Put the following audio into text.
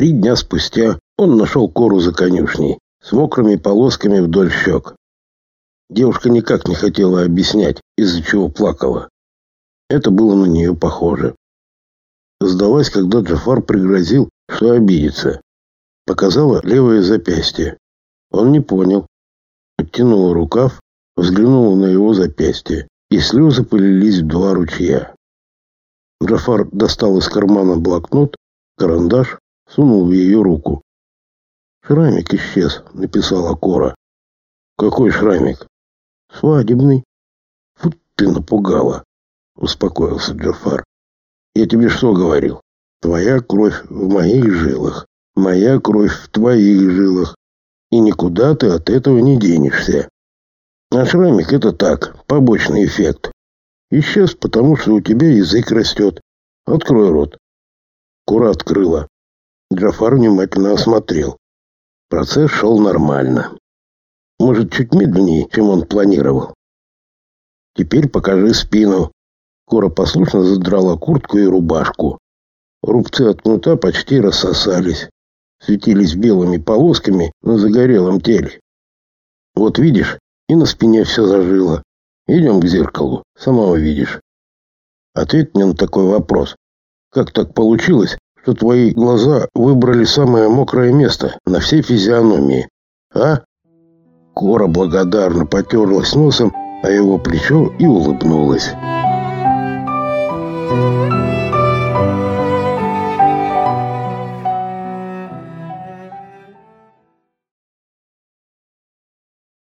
Три дня спустя он нашел кору за конюшней с мокрыми полосками вдоль щек. Девушка никак не хотела объяснять, из-за чего плакала. Это было на нее похоже. Сдалась, когда Джафар пригрозил, что обидится. Показала левое запястье. Он не понял. Оттянула рукав, взглянула на его запястье, и слезы полились в два ручья. Джафар достал из кармана блокнот, карандаш, сунул в ее руку. «Шрамик исчез», — написала Кора. «Какой шрамик?» «Свадебный». «Вот ты напугала», — успокоился Джафар. «Я тебе что говорил? Твоя кровь в моих жилах, моя кровь в твоих жилах, и никуда ты от этого не денешься. А шрамик — это так, побочный эффект. Исчез, потому что у тебя язык растет. Открой рот». Кора открыла. Джафар внимательно осмотрел. Процесс шел нормально. Может, чуть медленнее, чем он планировал. Теперь покажи спину. Кора послушно задрала куртку и рубашку. Рубцы от кнута почти рассосались. Светились белыми полосками на загорелом теле. Вот видишь, и на спине все зажило. Идем к зеркалу, сама увидишь. Ответь мне на такой вопрос. Как так получилось, что твои глаза выбрали самое мокрое место на всей физиономии? А? Кора благодарно потерлась носом о его плечо и улыбнулась.